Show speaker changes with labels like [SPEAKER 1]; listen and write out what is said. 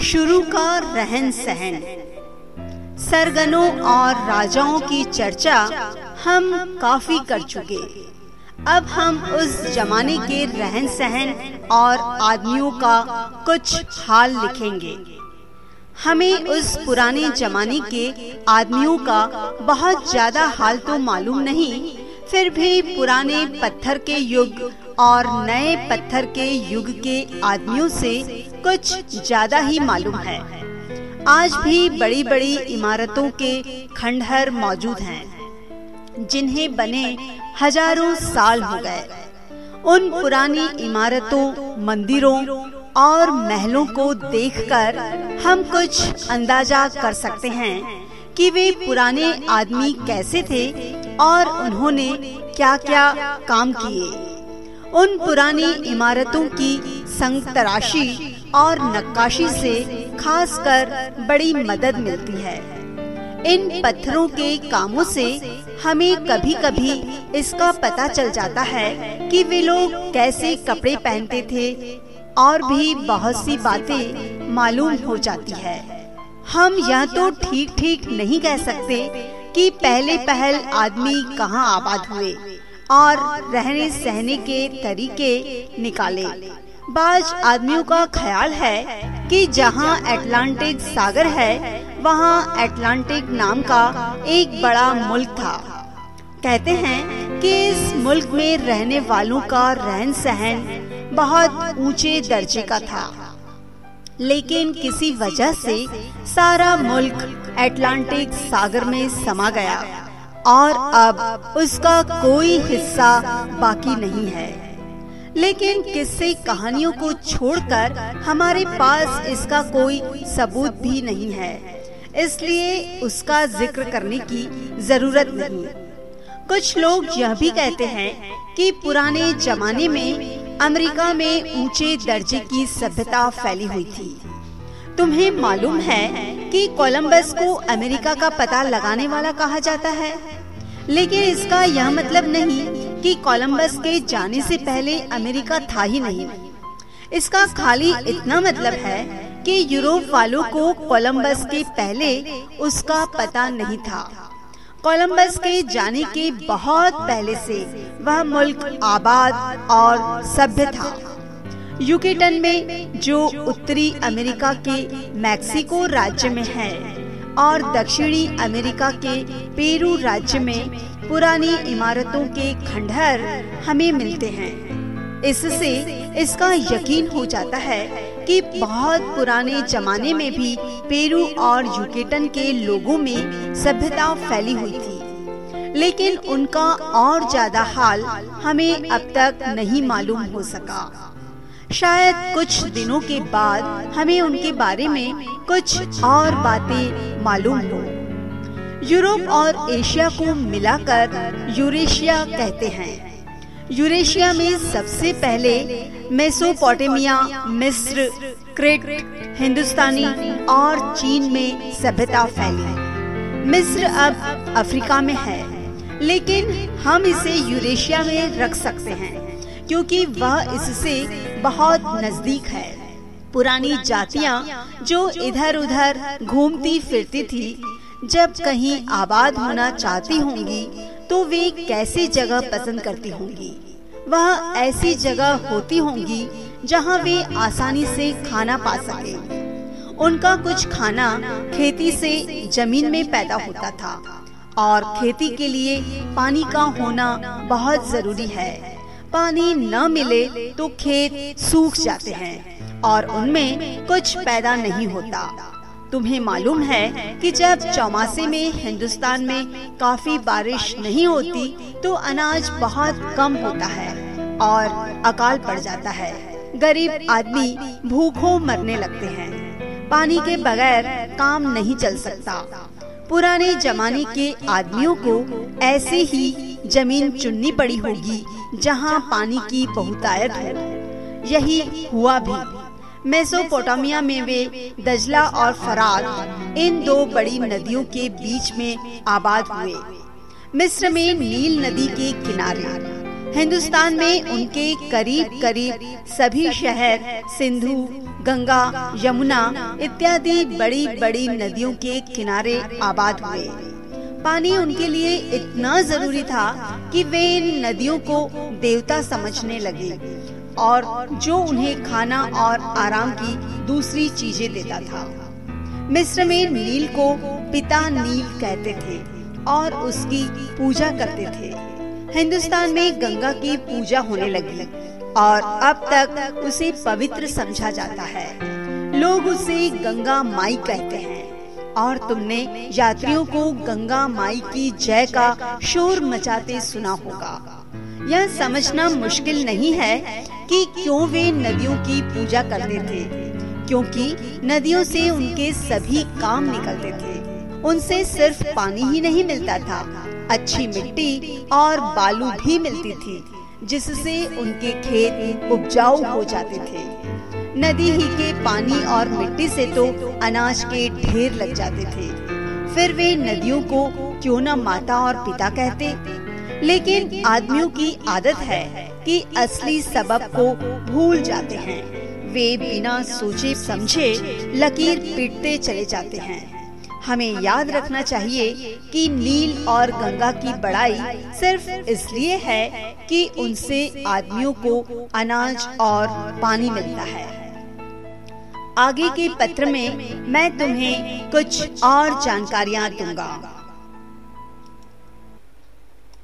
[SPEAKER 1] शुरू का रहन सहन सरगनों और राजाओं की चर्चा हम काफ़ी कर चुके। अब हम उस जमाने के रहन सहन और आदमियों का कुछ हाल लिखेंगे। हमें उस पुराने जमाने के आदमियों का बहुत ज़्यादा हाल तो मालूम नहीं, फिर भी पुराने पत्थर के युग और नए पत्थर के युग के आदमियों से कुछ ज़्यादा ही मालूम है। आज भी बड़ी बड़ी इमारतों के खंडहर मौजूद हैं, जिन्हें बने हज़ारों साल हो गए। उन पुरानी इमारतों मंदिरों और महलों को देखकर हम कुछ अंदाज़ा कर सकते हैं कि वे पुराने आदमी कैसे थे और उन्होंने क्या क्या काम किए। उन पुरानी इमारतों की संग तराशी और नक्काशी से खासकर बड़ी मदद मिलती है। इन पत्थरों के कामों से हमें कभी कभी इसका पता चल जाता है कि वे लोग कैसे कपड़े पहनते थे और भी बहुत सी बातें मालूम हो जाती है। हम यह तो ठीक ठीक नहीं कह सकते कि पहले पहल आदमी कहाँ आबाद हुए और रहने सहने के तरीके निकाले। बाज आदमियों का ख्याल है कि जहाँ अटलांटिक सागर है, वहाँ अटलांटिक नाम का एक बड़ा मुल्क था। कहते हैं कि इस मुल्क में रहने वालों का रहन सहन बहुत ऊँचे दर्जे का था। लेकिन किसी वजह से सारा मुल्क अटलांटिक सागर में समा गया और अब उसका कोई हिस्सा बाकी नहीं है। लेकिन किस्से कहानियों को छोड़कर हमारे पास इसका कोई सबूत भी नहीं है। इसलिए उसका ज़िक्र करने की ज़रूरत नहीं। कुछ लोग यह भी कहते हैं कि पुराने जमाने में अमेरिका में ऊँचे दर्जे की सभ्यता फैली हुई थी। तुम्हें मालूम है कि कोलंबस को अमेरिका का पता लगाने वाला कहा जाता है। लेकिन इसका यह मतलब नहीं कि कोलंबस के जाने से पहले अमेरिका था ही नहीं। इसका खाली इतना मतलब है कि यूरोप वालों को कोलंबस के पहले उसका पता नहीं था। कोलंबस के जाने के बहुत पहले से वह मुल्क आबाद और सभ्य था। यूकेटन में जो उत्तरी अमेरिका के मैक्सिको राज्य में है और दक्षिणी अमेरिका के पेरू राज्य में पुरानी इमारतों के खंडहर हमें मिलते हैं। इससे इसका यकीन हो जाता है कि बहुत पुराने जमाने में भी पेरू और यूकेटन के लोगों में सभ्यता फैली हुई थी। लेकिन उनका और ज़्यादा हाल हमें अब तक नहीं मालूम हो सका। शायद कुछ दिनों के बाद हमें उनके बारे में कुछ और बातें मालूम हो। यूरोप और एशिया को मिलाकर यूरेशिया कहते हैं। यूरेशिया में सबसे पहले मेसोपोटामिया, मिस्र, क्रेट, हिंदुस्तानी और चीन में सभ्यता फैली। मिस्र अब अफ्रीका में है, लेकिन हम इसे यूरेशिया में रख सकते हैं, क्योंकि वह इससे बहुत नज़दीक है। पुरानी जातियाँ जो इधर उधर घूमती फिरती थी जब कहीं आबाद होना चाहती होंगी तो वे कैसी जगह पसंद करती होंगी? वह ऐसी जगह होती होंगी जहाँ वे आसानी से खाना पा सके। उनका कुछ खाना खेती से ज़मीन में पैदा होता था, और खेती के लिए पानी का होना बहुत ज़रूरी है। पानी न मिले तो खेत सूख जाते हैं, और उनमें कुछ पैदा नहीं होता। तुम्हें मालूम है कि जब चौमासे में हिंदुस्तान में काफ़ी बारिश नहीं होती तो अनाज बहुत कम होता है और अकाल पड़ जाता है। गरीब आदमी भूखों मरने लगते हैं। पानी के बगैर काम नहीं चल सकता। पुराने जमाने के आदमियों को ऐसे ही ज़मीन चुननी पड़ी होगी, जहाँ पानी की बहुतायत हो। यही हुआ भी। मेसोपोटामिया में वे दजला और फरात इन दो बड़ी नदियों के बीच में आबाद हुए। मिस्र में नील नदी के किनारे, हिंदुस्तान में उनके करीब करीब सभी शहर, सिंधु, गंगा, यमुना इत्यादि बड़ी बड़ी नदियों के किनारे आबाद हुए। पानी उनके लिए इतना ज़रूरी था कि वे इन नदियों को देवता समझने लगे। और जो उन्हें खाना और आराम की दूसरी चीज़ें देता था। मिस्र में नील को पिता नील कहते थे और उसकी पूजा करते थे। हिंदुस्तान में गंगा की पूजा होने लगी और अब तक उसे पवित्र समझा जाता है। लोग उसे गंगा माई कहते हैं और तुमने यात्रियों को गंगा माई की जय का शोर मचाते सुना होगा। यह समझना मुश्किल नहीं है कि क्यों वे नदियों की पूजा करते थे? क्योंकि नदियों से उनके सभी काम निकलते थे। उनसे सिर्फ़ पानी ही नहीं मिलता था, अच्छी मिट्टी और बालू भी मिलती थी, जिससे उनके खेत उपजाऊ हो जाते थे। नदी ही के पानी और मिट्टी से तो अनाज के ढेर लग जाते थे। फिर वे नदियों को क्यों न माता और पिता कहते? लेकिन आदमियों की आदत है। कि असली सबब को भूल जाते हैं। वे बिना सोचे समझे लकीर पीटते चले जाते हैं। हमें याद रखना चाहिए कि नील और गंगा की बड़ाई सिर्फ़ इसलिए है कि उनसे आदमियों को अनाज और पानी मिलता है। आगे के पत्र में मैं तुम्हें कुछ और जानकारियाँ दूँगा।